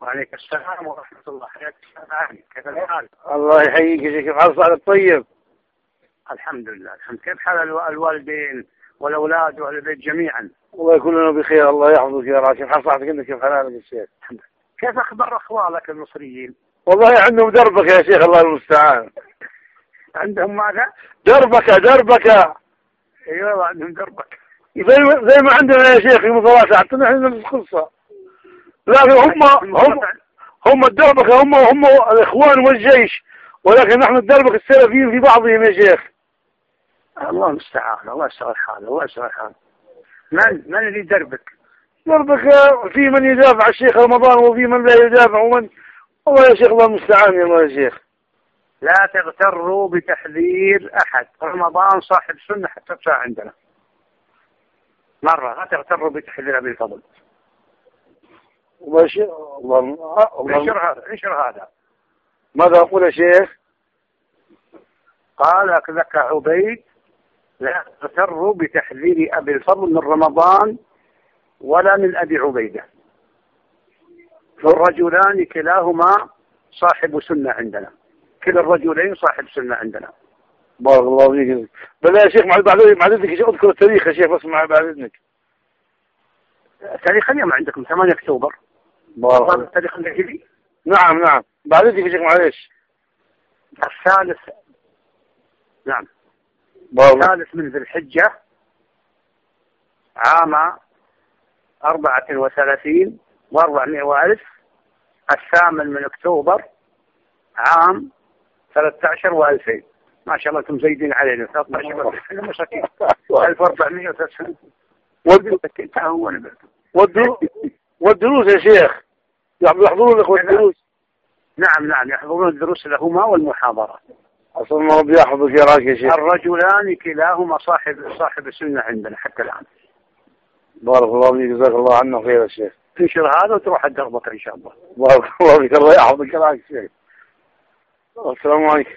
وعليك السلام ورحمة الله. حياك الله. كيف الحال؟ الله يحييك يا شيخ كيف حال صحتك طيب؟ الحمد لله. الحمد. كيف حال الوالدين والأولاد وأهل البيت جميعا؟ والله كلنا بخير. الله يحفظك يا راشد. كيف حال صحتك أنت كيف حالك يا شيخ؟ كيف أخبار أخوالك المصريين؟ والله عندهم دربكة يا شيخ الله المستعان. عندهم ماذا؟ دربكة دربكة. أيوه عندهم دربكة. زي ما زي ما عندنا يا شيخ في مصرات اعطينا إحنا نفس القصة لكن هم هم هم الدربكة هم هم الإخوان والجيش. ولكن نحن الدربكة السلفيين في بعضهم يا شيخ. الله المستعان الله يسهل حاله الله يسهل حاله من من اللي يدربك؟ دربكة في من يدافع الشيخ رمضان وفي من لا يدافع ومن والله يا شيخ الله المستعان يا شيخ. لا تغتروا بتحذير أحد. رمضان صاحب سنة حتى تصاع عندنا. مرة لا تغتروا بتحذير أبي الفضل. الله انشر هذا انشر هذا. ماذا أقول يا شيخ؟ قال لك عبيد لا تغتروا بتحذير أبي الفضل من رمضان ولا من أبي عبيدة. فالرجلان كلاهما صاحب سنة عندنا. كلا الرجلين صاحب سنة عندنا. بارك الله فيك. بلا يا شيخ بعد بعد إذنك اذكر التاريخ يا شيخ بس بعد إذنك. تاريخ اليوم عندكم 8 أكتوبر. التاريخ الهجري نعم نعم. بعد إذنك يا شيخ معلش الثالث. نعم. بارك الثالث من ذي الحجة عام أربعة وثلاثين وأربعمائة وألف الثامن من أكتوبر عام 13 و2000 ما شاء الله أنتم زايدين علينا. 13 إحنا مساكين 1409 والدروس يا شيخ. يحضرون الاخوه الدروس نعم نعم. يحضرون الدروس لهما والمحاضرات الله ربي يحفظك يا راك يا شيخ. الرجلان كلاهما صاحب صاحب السنة عندنا حتى الآن. بارك الله فيك جزاك الله عنا خير يا شيخ. تنشر هذا وتروح الدربك إن شاء الله. بارك الله فيك الله يحفظك يا شيخ. السلام عليكم.